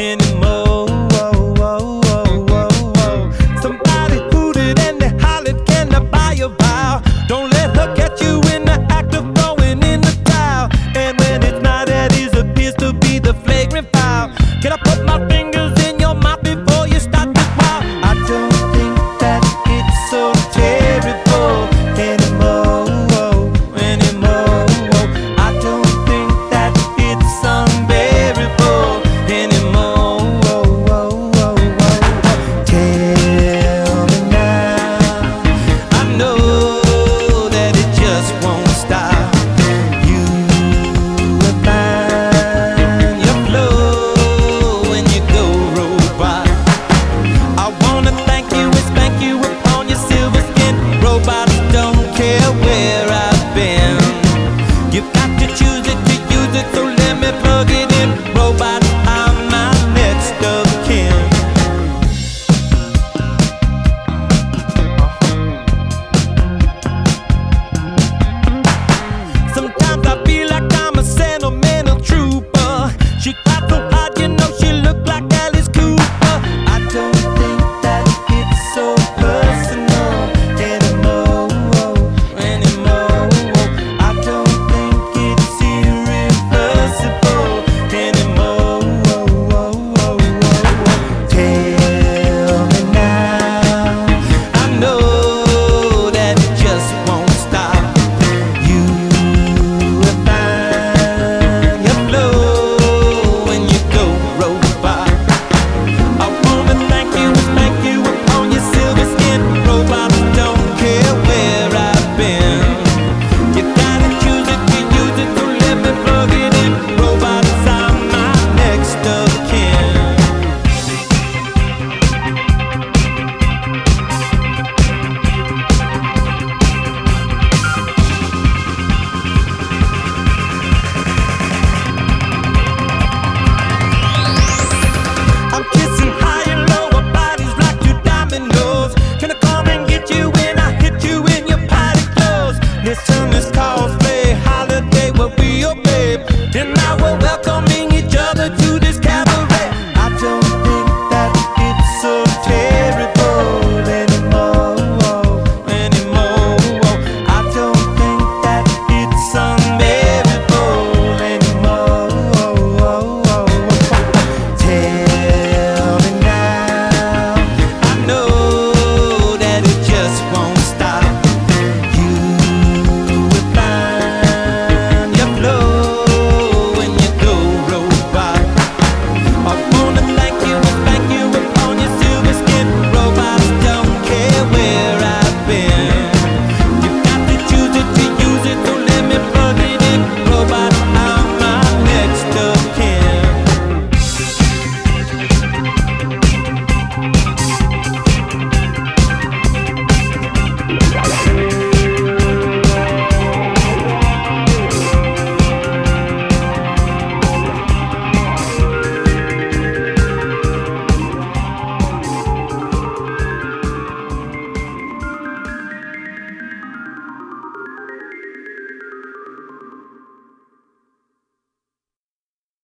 hand in